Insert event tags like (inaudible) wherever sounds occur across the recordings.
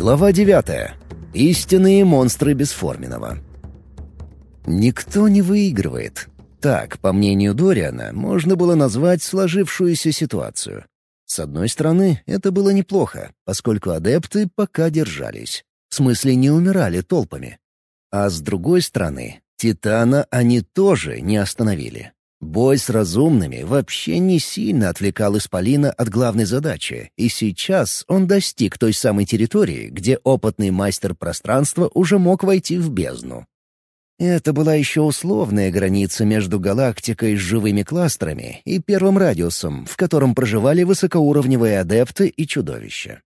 Глава 9. Истинные монстры Бесформенного. Никто не выигрывает. Так, по мнению Дориана, можно было назвать сложившуюся ситуацию. С одной стороны, это было неплохо, поскольку адепты пока держались. В смысле, не умирали толпами. А с другой стороны, Титана они тоже не остановили. Бой с разумными вообще не сильно отвлекал Исполина от главной задачи, и сейчас он достиг той самой территории, где опытный мастер пространства уже мог войти в бездну. Это была еще условная граница между галактикой с живыми кластерами и первым радиусом, в котором проживали высокоуровневые адепты и чудовища.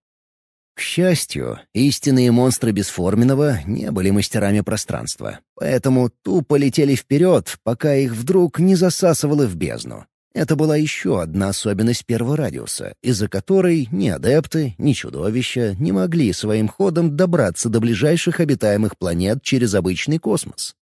К счастью, истинные монстры Бесформенного не были мастерами пространства, поэтому тупо летели вперед, пока их вдруг не засасывало в бездну. Это была еще одна особенность первого радиуса, из-за которой ни адепты, ни чудовища не могли своим ходом добраться до ближайших обитаемых планет через обычный космос.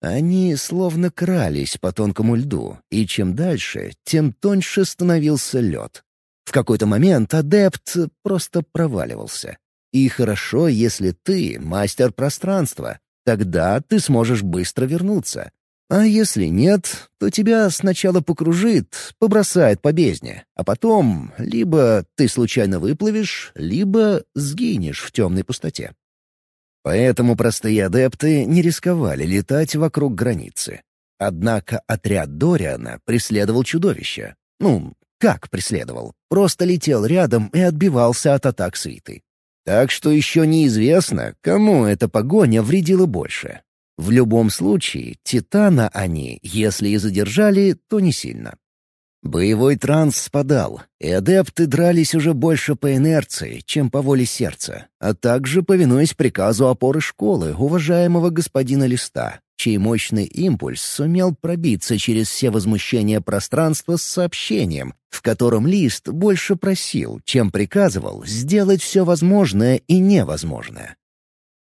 Они словно крались по тонкому льду, и чем дальше, тем тоньше становился лед. В какой-то момент адепт просто проваливался. И хорошо, если ты мастер пространства. Тогда ты сможешь быстро вернуться. А если нет, то тебя сначала покружит, побросает по бездне, а потом либо ты случайно выплывешь, либо сгинешь в темной пустоте. Поэтому простые адепты не рисковали летать вокруг границы. Однако отряд Дориана преследовал чудовище. Ну, как преследовал? Просто летел рядом и отбивался от атак свиты. Так что еще неизвестно, кому эта погоня вредила больше. В любом случае, Титана они, если и задержали, то не сильно. Боевой транс спадал, и адепты дрались уже больше по инерции, чем по воле сердца, а также повинуясь приказу опоры школы уважаемого господина Листа, чей мощный импульс сумел пробиться через все возмущения пространства с сообщением, в котором Лист больше просил, чем приказывал, сделать все возможное и невозможное.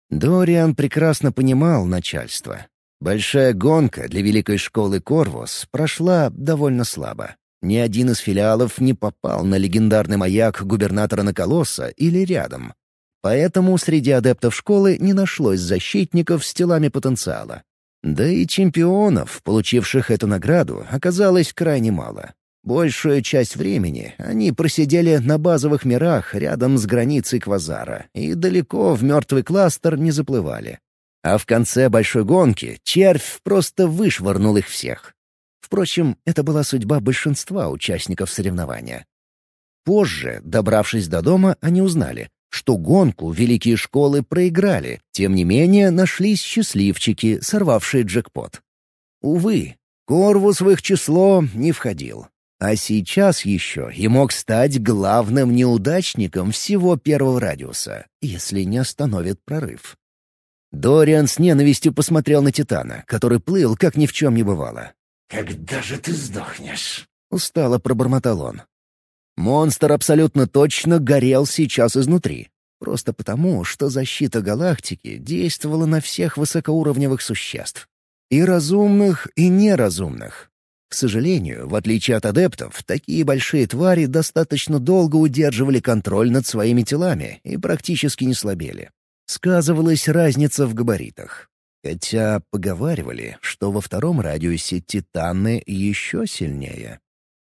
Дориан прекрасно понимал начальство, Большая гонка для Великой школы Корвус прошла довольно слабо. Ни один из филиалов не попал на легендарный маяк губернатора Наколоса или рядом. Поэтому среди адептов школы не нашлось защитников с телами потенциала. Да и чемпионов, получивших эту награду, оказалось крайне мало. Большую часть времени они просидели на базовых мирах рядом с границей Квазара и далеко в мертвый кластер не заплывали. А в конце большой гонки червь просто вышвырнул их всех. Впрочем, это была судьба большинства участников соревнования. Позже, добравшись до дома, они узнали, что гонку великие школы проиграли, тем не менее нашлись счастливчики, сорвавшие джекпот. Увы, Корвус в их число не входил. А сейчас еще и мог стать главным неудачником всего первого радиуса, если не остановит прорыв. Дориан с ненавистью посмотрел на Титана, который плыл, как ни в чем не бывало. «Когда же ты сдохнешь?» — устало пробормотал он. Монстр абсолютно точно горел сейчас изнутри. Просто потому, что защита галактики действовала на всех высокоуровневых существ. И разумных, и неразумных. К сожалению, в отличие от адептов, такие большие твари достаточно долго удерживали контроль над своими телами и практически не слабели. Сказывалась разница в габаритах. Хотя поговаривали, что во втором радиусе титаны еще сильнее.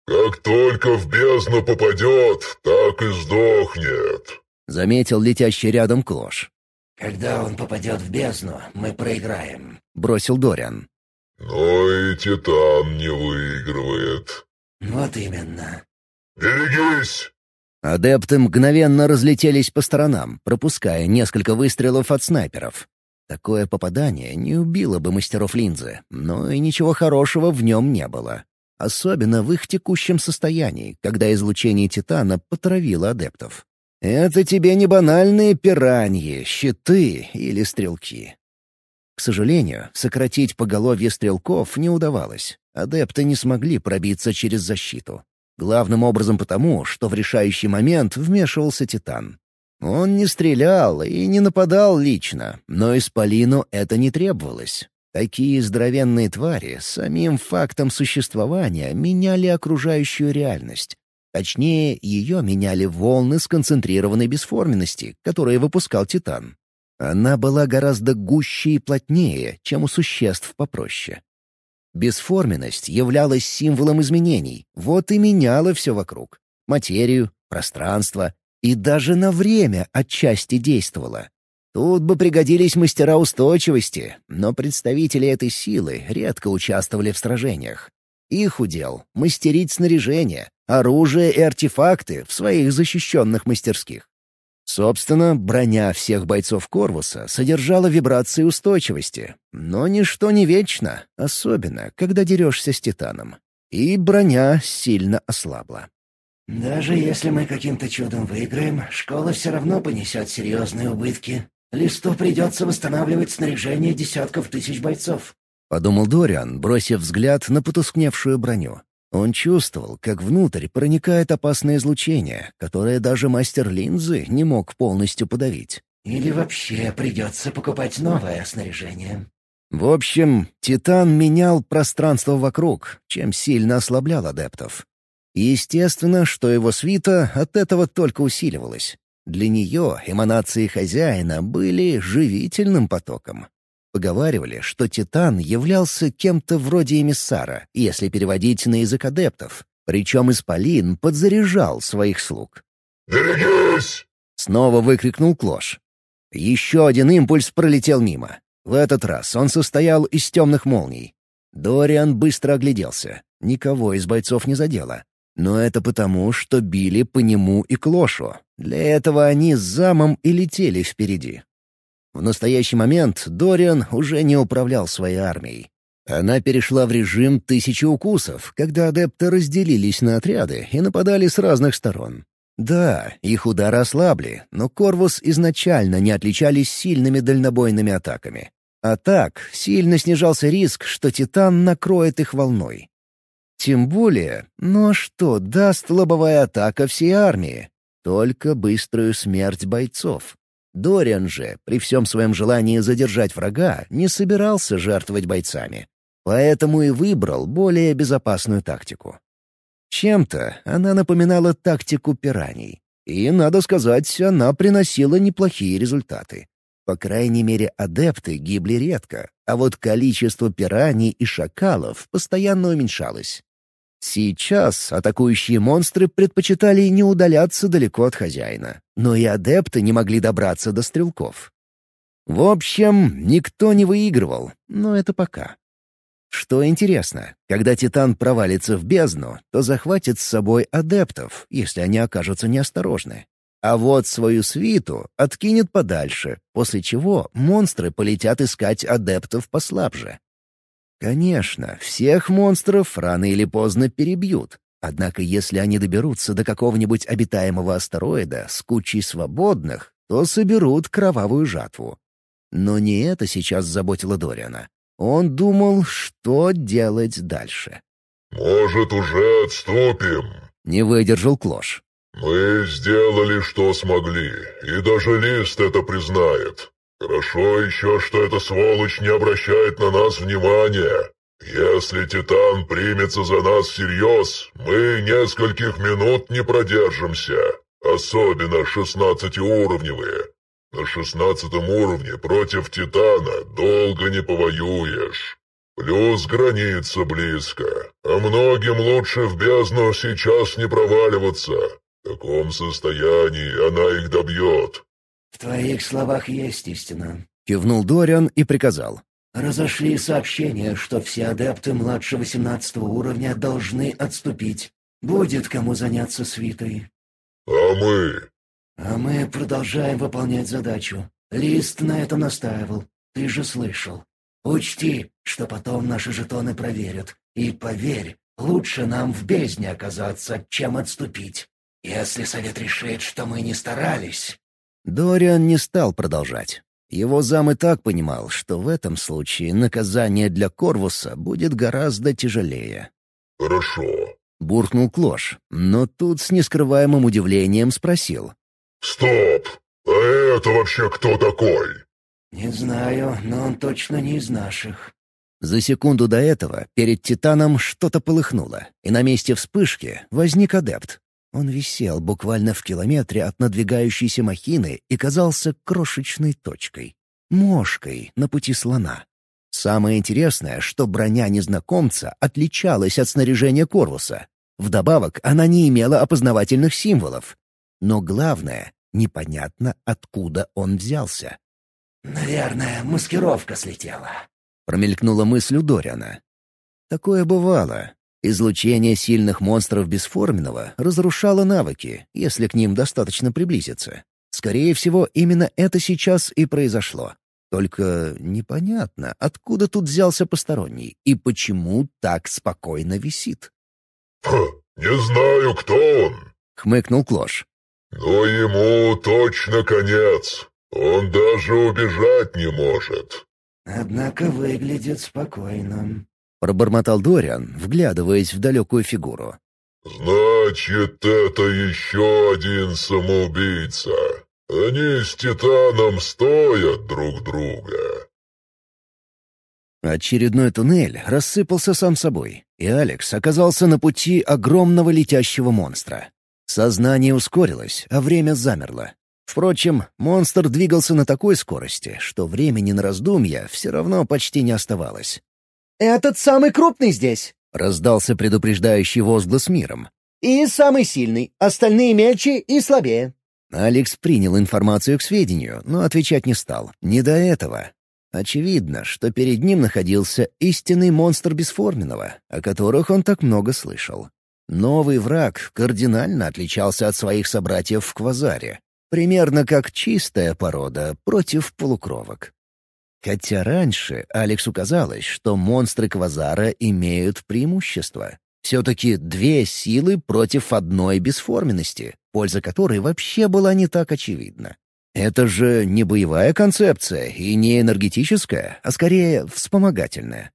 «Как только в бездну попадет, так и сдохнет», — заметил летящий рядом Клош. «Когда он попадет в бездну, мы проиграем», — бросил Дориан. «Но и Титан не выигрывает». «Вот именно». «Берегись!» Адепты мгновенно разлетелись по сторонам, пропуская несколько выстрелов от снайперов. Такое попадание не убило бы мастеров линзы, но и ничего хорошего в нем не было. Особенно в их текущем состоянии, когда излучение Титана потравило адептов. Это тебе не банальные пираньи, щиты или стрелки. К сожалению, сократить поголовье стрелков не удавалось. Адепты не смогли пробиться через защиту. Главным образом потому, что в решающий момент вмешивался Титан. Он не стрелял и не нападал лично, но Исполину это не требовалось. Такие здоровенные твари самим фактом существования меняли окружающую реальность. Точнее, ее меняли волны сконцентрированной бесформенности, которые выпускал Титан. Она была гораздо гуще и плотнее, чем у существ попроще. Бесформенность являлась символом изменений, вот и меняла все вокруг. Материю, пространство и даже на время отчасти действовала. Тут бы пригодились мастера устойчивости, но представители этой силы редко участвовали в сражениях. Их удел — мастерить снаряжение, оружие и артефакты в своих защищенных мастерских. Собственно, броня всех бойцов Корвуса содержала вибрации устойчивости, но ничто не вечно, особенно, когда дерешься с Титаном. И броня сильно ослабла. «Даже если мы каким-то чудом выиграем, школа все равно понесет серьезные убытки. Листу придется восстанавливать снаряжение десятков тысяч бойцов», — подумал Дориан, бросив взгляд на потускневшую броню. Он чувствовал, как внутрь проникает опасное излучение, которое даже мастер линзы не мог полностью подавить. «Или вообще придется покупать новое снаряжение». В общем, Титан менял пространство вокруг, чем сильно ослаблял адептов. Естественно, что его свита от этого только усиливалась. Для нее эманации хозяина были живительным потоком. Поговаривали, что Титан являлся кем-то вроде эмиссара, если переводить на язык адептов. Причем Исполин подзаряжал своих слуг. «Берегись!» — снова выкрикнул Клош. Еще один импульс пролетел мимо. В этот раз он состоял из темных молний. Дориан быстро огляделся. Никого из бойцов не задело. Но это потому, что били по нему и Клошу. Для этого они с замом и летели впереди. В настоящий момент Дориан уже не управлял своей армией. Она перешла в режим тысячи укусов, когда адепты разделились на отряды и нападали с разных сторон. Да, их удары ослабли, но Корвус изначально не отличались сильными дальнобойными атаками. А так, сильно снижался риск, что Титан накроет их волной. Тем более, ну а что даст лобовая атака всей армии? Только быструю смерть бойцов. Дориан же, при всем своем желании задержать врага, не собирался жертвовать бойцами. Поэтому и выбрал более безопасную тактику. Чем-то она напоминала тактику пираний. И, надо сказать, она приносила неплохие результаты. По крайней мере, адепты гибли редко, а вот количество пираний и шакалов постоянно уменьшалось. Сейчас атакующие монстры предпочитали не удаляться далеко от хозяина, но и адепты не могли добраться до стрелков. В общем, никто не выигрывал, но это пока. Что интересно, когда Титан провалится в бездну, то захватит с собой адептов, если они окажутся неосторожны. А вот свою свиту откинет подальше, после чего монстры полетят искать адептов послабже. Конечно, всех монстров рано или поздно перебьют. Однако если они доберутся до какого-нибудь обитаемого астероида с кучей свободных, то соберут кровавую жатву. Но не это сейчас заботило Дориана. Он думал, что делать дальше. «Может, уже отступим?» — не выдержал Клош. «Мы сделали, что смогли, и даже Лист это признает. Хорошо еще, что эта сволочь не обращает на нас внимания. Если Титан примется за нас всерьез, мы нескольких минут не продержимся, особенно шестнадцатиуровневые. На шестнадцатом уровне против Титана долго не повоюешь. Плюс граница близко, а многим лучше в бездну сейчас не проваливаться. В таком состоянии она их добьет. «В твоих словах есть истина», — кивнул Дориан и приказал. «Разошли сообщения, что все адепты младше восемнадцатого уровня должны отступить. Будет кому заняться свитой». «А мы?» «А мы продолжаем выполнять задачу. Лист на этом настаивал. Ты же слышал. Учти, что потом наши жетоны проверят. И поверь, лучше нам в бездне оказаться, чем отступить. Если совет решит, что мы не старались, Дориан не стал продолжать. Его зам и так понимал, что в этом случае наказание для Корвуса будет гораздо тяжелее. «Хорошо», — буркнул Клош, но тут с нескрываемым удивлением спросил. «Стоп! А это вообще кто такой?» «Не знаю, но он точно не из наших». За секунду до этого перед Титаном что-то полыхнуло, и на месте вспышки возник адепт. Он висел буквально в километре от надвигающейся махины и казался крошечной точкой. Мошкой на пути слона. Самое интересное, что броня незнакомца отличалась от снаряжения Корвуса. Вдобавок, она не имела опознавательных символов. Но главное, непонятно, откуда он взялся. «Наверное, маскировка слетела», — промелькнула мысль у Дориана. Такое бывало. Излучение сильных монстров бесформенного разрушало навыки, если к ним достаточно приблизиться. Скорее всего, именно это сейчас и произошло. Только непонятно, откуда тут взялся посторонний и почему так спокойно висит. «Хм, не знаю, кто он», — хмыкнул Клош. «Но ему точно конец. Он даже убежать не может». «Однако выглядит спокойным», — пробормотал Дориан, вглядываясь в далекую фигуру. «Значит, это еще один самоубийца. Они с Титаном стоят друг друга». Очередной туннель рассыпался сам собой, и Алекс оказался на пути огромного летящего монстра. Сознание ускорилось, а время замерло. Впрочем, монстр двигался на такой скорости, что времени на раздумья все равно почти не оставалось. «Этот самый крупный здесь!» — раздался предупреждающий возглас миром. «И самый сильный, остальные мельче и слабее». Алекс принял информацию к сведению, но отвечать не стал. Не до этого. Очевидно, что перед ним находился истинный монстр бесформенного, о которых он так много слышал. Новый враг кардинально отличался от своих собратьев в Квазаре. Примерно как чистая порода против полукровок. Хотя раньше Алексу казалось, что монстры Квазара имеют преимущество. Все-таки две силы против одной бесформенности, польза которой вообще была не так очевидна. Это же не боевая концепция и не энергетическая, а скорее вспомогательная.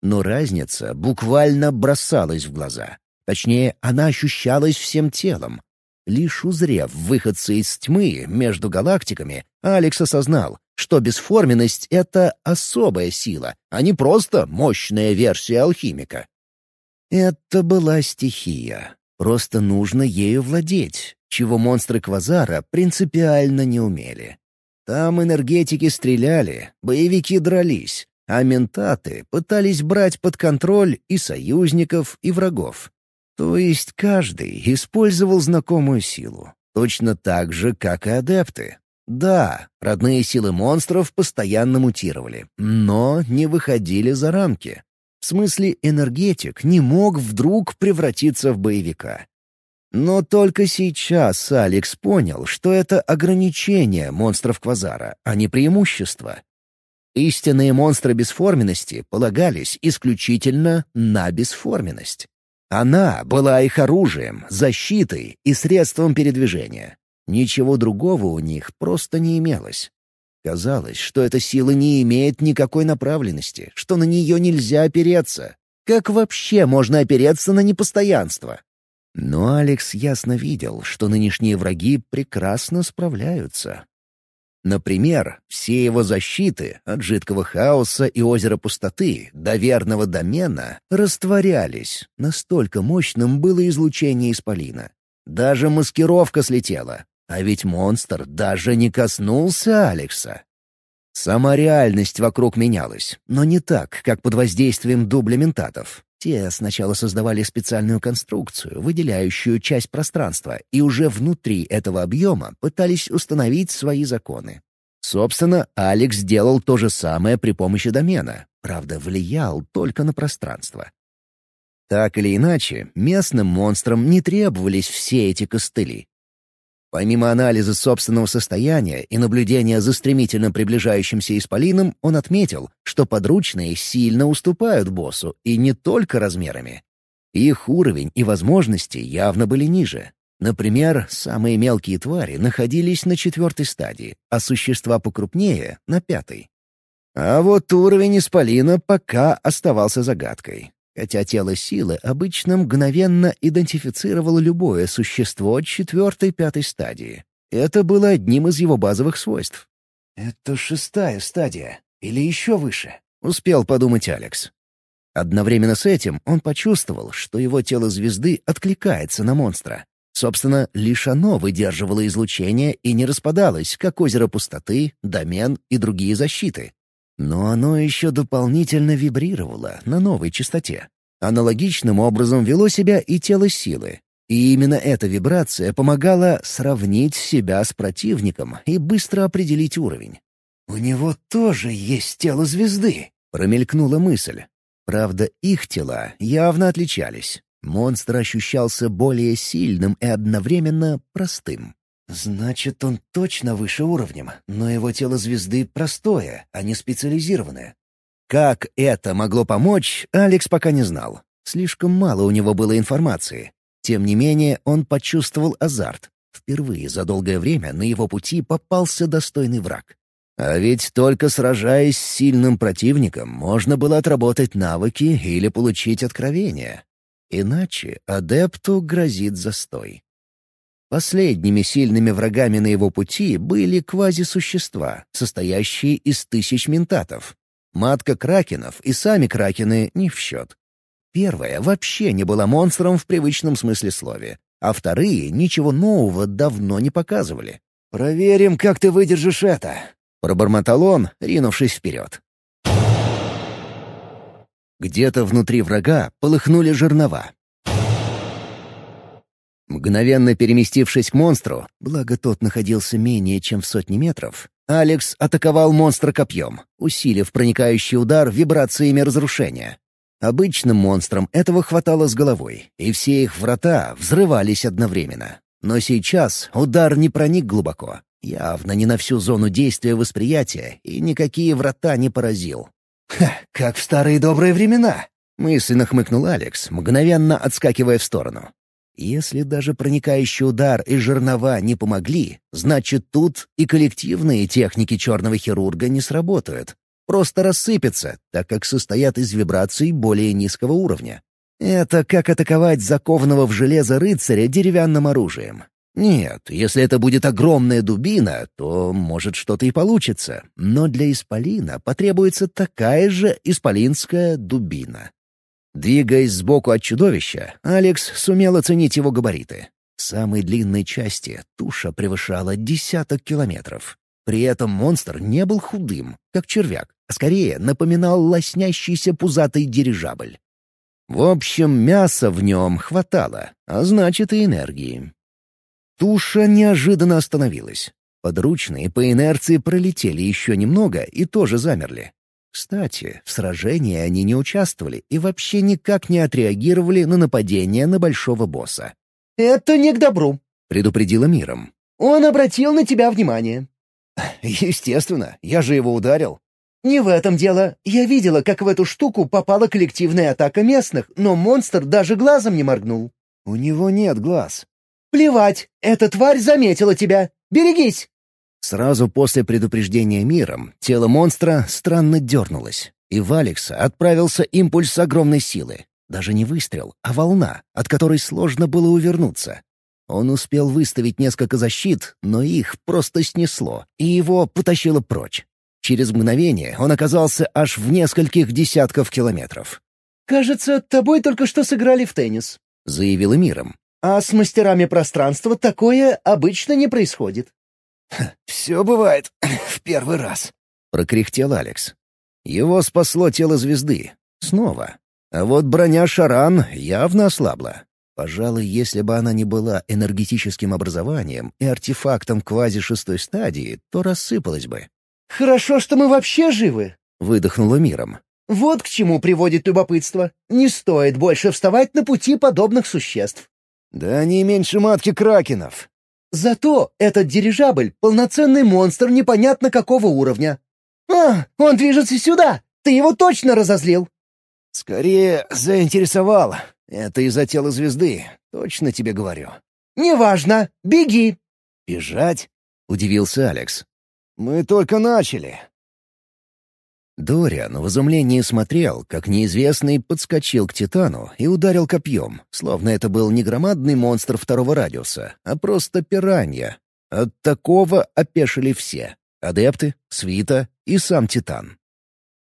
Но разница буквально бросалась в глаза. Точнее, она ощущалась всем телом, Лишь узрев выходцы из тьмы между галактиками, Алекс осознал, что бесформенность — это особая сила, а не просто мощная версия алхимика. Это была стихия. Просто нужно ею владеть, чего монстры Квазара принципиально не умели. Там энергетики стреляли, боевики дрались, а ментаты пытались брать под контроль и союзников, и врагов. То есть каждый использовал знакомую силу, точно так же, как и адепты. Да, родные силы монстров постоянно мутировали, но не выходили за рамки. В смысле, энергетик не мог вдруг превратиться в боевика. Но только сейчас Алекс понял, что это ограничение монстров Квазара, а не преимущество. Истинные монстры бесформенности полагались исключительно на бесформенность. Она была их оружием, защитой и средством передвижения. Ничего другого у них просто не имелось. Казалось, что эта сила не имеет никакой направленности, что на нее нельзя опереться. Как вообще можно опереться на непостоянство? Но Алекс ясно видел, что нынешние враги прекрасно справляются. Например, все его защиты от жидкого хаоса и озера пустоты до верного домена растворялись. Настолько мощным было излучение исполина. Даже маскировка слетела. А ведь монстр даже не коснулся Алекса. Сама реальность вокруг менялась, но не так, как под воздействием дублементатов. Те сначала создавали специальную конструкцию, выделяющую часть пространства, и уже внутри этого объема пытались установить свои законы. Собственно, Алекс сделал то же самое при помощи домена, правда, влиял только на пространство. Так или иначе, местным монстрам не требовались все эти костыли. Помимо анализа собственного состояния и наблюдения за стремительно приближающимся исполином, он отметил, что подручные сильно уступают боссу, и не только размерами. Их уровень и возможности явно были ниже. Например, самые мелкие твари находились на четвертой стадии, а существа покрупнее — на пятой. А вот уровень исполина пока оставался загадкой хотя тело силы обычно мгновенно идентифицировало любое существо четвертой-пятой стадии. Это было одним из его базовых свойств. «Это шестая стадия, или еще выше», — успел подумать Алекс. Одновременно с этим он почувствовал, что его тело звезды откликается на монстра. Собственно, лишь оно выдерживало излучение и не распадалось, как озеро пустоты, домен и другие защиты. Но оно еще дополнительно вибрировало на новой частоте. Аналогичным образом вело себя и тело силы. И именно эта вибрация помогала сравнить себя с противником и быстро определить уровень. «У него тоже есть тело звезды», — промелькнула мысль. Правда, их тела явно отличались. Монстр ощущался более сильным и одновременно простым. «Значит, он точно выше уровнем, но его тело звезды простое, а не специализированное». Как это могло помочь, Алекс пока не знал. Слишком мало у него было информации. Тем не менее, он почувствовал азарт. Впервые за долгое время на его пути попался достойный враг. А ведь только сражаясь с сильным противником, можно было отработать навыки или получить откровение. Иначе адепту грозит застой. Последними сильными врагами на его пути были квазисущества, состоящие из тысяч ментатов. Матка кракенов и сами кракены не в счет. Первая вообще не была монстром в привычном смысле слова, а вторые ничего нового давно не показывали. «Проверим, как ты выдержишь это», — пробормотал он, ринувшись вперед. Где-то внутри врага полыхнули жернова. Мгновенно переместившись к монстру, благо тот находился менее чем в сотни метров, Алекс атаковал монстра копьем, усилив проникающий удар вибрациями разрушения. Обычным монстрам этого хватало с головой, и все их врата взрывались одновременно. Но сейчас удар не проник глубоко, явно не на всю зону действия восприятия, и никакие врата не поразил. «Ха, как в старые добрые времена!» — мысленно хмыкнул Алекс, мгновенно отскакивая в сторону. Если даже проникающий удар и жернова не помогли, значит тут и коллективные техники черного хирурга не сработают. Просто рассыпятся, так как состоят из вибраций более низкого уровня. Это как атаковать закованного в железо рыцаря деревянным оружием. Нет, если это будет огромная дубина, то, может, что-то и получится. Но для исполина потребуется такая же исполинская дубина. Двигаясь сбоку от чудовища, Алекс сумел оценить его габариты. В самой длинной части туша превышала десяток километров. При этом монстр не был худым, как червяк, а скорее напоминал лоснящийся пузатый дирижабль. В общем, мяса в нем хватало, а значит и энергии. Туша неожиданно остановилась. Подручные по инерции пролетели еще немного и тоже замерли. Кстати, в сражении они не участвовали и вообще никак не отреагировали на нападение на большого босса. «Это не к добру», — предупредила миром. «Он обратил на тебя внимание». (laughs) «Естественно, я же его ударил». «Не в этом дело. Я видела, как в эту штуку попала коллективная атака местных, но монстр даже глазом не моргнул». «У него нет глаз». «Плевать, эта тварь заметила тебя. Берегись!» Сразу после предупреждения миром тело монстра странно дернулось, и в Алекса отправился импульс огромной силы. Даже не выстрел, а волна, от которой сложно было увернуться. Он успел выставить несколько защит, но их просто снесло, и его потащило прочь. Через мгновение он оказался аж в нескольких десятков километров. «Кажется, тобой только что сыграли в теннис», — заявила миром. А с мастерами пространства такое обычно не происходит. (laughs) «Все бывает (laughs) в первый раз», — прокряхтел Алекс. Его спасло тело звезды. Снова. А вот броня Шаран явно ослабла. Пожалуй, если бы она не была энергетическим образованием и артефактом квази-шестой стадии, то рассыпалась бы. «Хорошо, что мы вообще живы», — выдохнула миром. «Вот к чему приводит любопытство. Не стоит больше вставать на пути подобных существ. «Да они меньше матки кракенов». «Зато этот дирижабль — полноценный монстр непонятно какого уровня». «А, он движется сюда! Ты его точно разозлил!» «Скорее заинтересовал. Это из-за тела звезды, точно тебе говорю». «Неважно. Беги!» «Бежать?» — удивился Алекс. «Мы только начали. Дориан в изумлении смотрел, как неизвестный подскочил к Титану и ударил копьем, словно это был не громадный монстр второго радиуса, а просто пиранья. От такого опешили все — адепты, свита и сам Титан.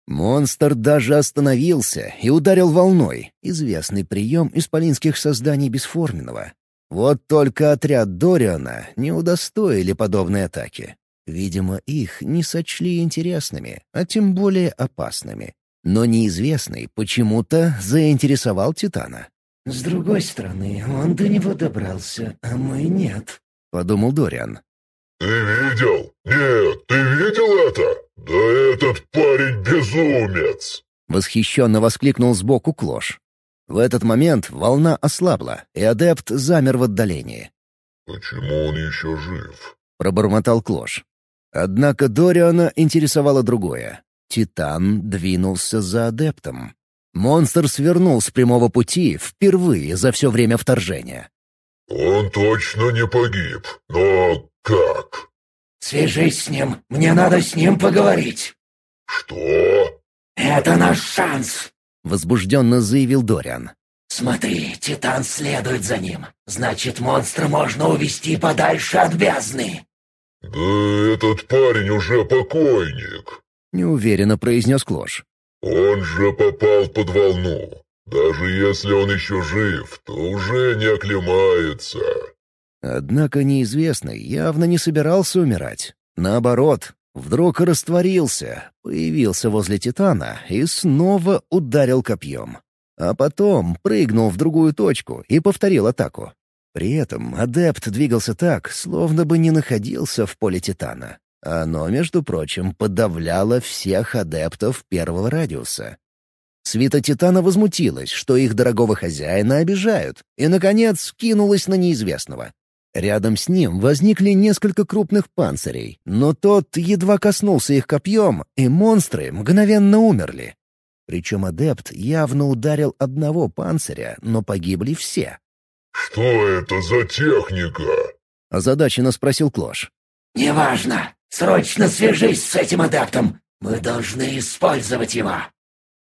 Монстр даже остановился и ударил волной, известный прием исполинских созданий бесформенного. Вот только отряд Дориана не удостоили подобной атаки. Видимо, их не сочли интересными, а тем более опасными. Но неизвестный почему-то заинтересовал Титана. «С другой стороны, он до него добрался, а мы нет», — подумал Дориан. «Ты видел? Нет, ты видел это? Да этот парень безумец!» Восхищенно воскликнул сбоку Клош. В этот момент волна ослабла, и адепт замер в отдалении. «Почему он еще жив?» — пробормотал Клош. Однако Дориана интересовало другое. Титан двинулся за адептом. Монстр свернул с прямого пути впервые за все время вторжения. «Он точно не погиб, но как?» «Свяжись с ним, мне надо с ним поговорить». «Что?» «Это наш шанс», — возбужденно заявил Дориан. «Смотри, Титан следует за ним. Значит, монстра можно увести подальше от бездны». «Да этот парень уже покойник», — неуверенно произнес Клош. «Он же попал под волну. Даже если он еще жив, то уже не оклемается». Однако неизвестный явно не собирался умирать. Наоборот, вдруг растворился, появился возле Титана и снова ударил копьем. А потом прыгнул в другую точку и повторил атаку. При этом адепт двигался так, словно бы не находился в поле Титана. Оно, между прочим, подавляло всех адептов первого радиуса. Свита Титана возмутилась, что их дорогого хозяина обижают, и, наконец, кинулась на неизвестного. Рядом с ним возникли несколько крупных панцирей, но тот едва коснулся их копьем, и монстры мгновенно умерли. Причем адепт явно ударил одного панциря, но погибли все. «Что это за техника?» — озадаченно спросил Клош. «Неважно. Срочно свяжись с этим адептом. Мы должны использовать его».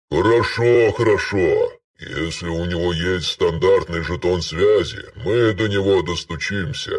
«Хорошо, хорошо. Если у него есть стандартный жетон связи, мы до него достучимся.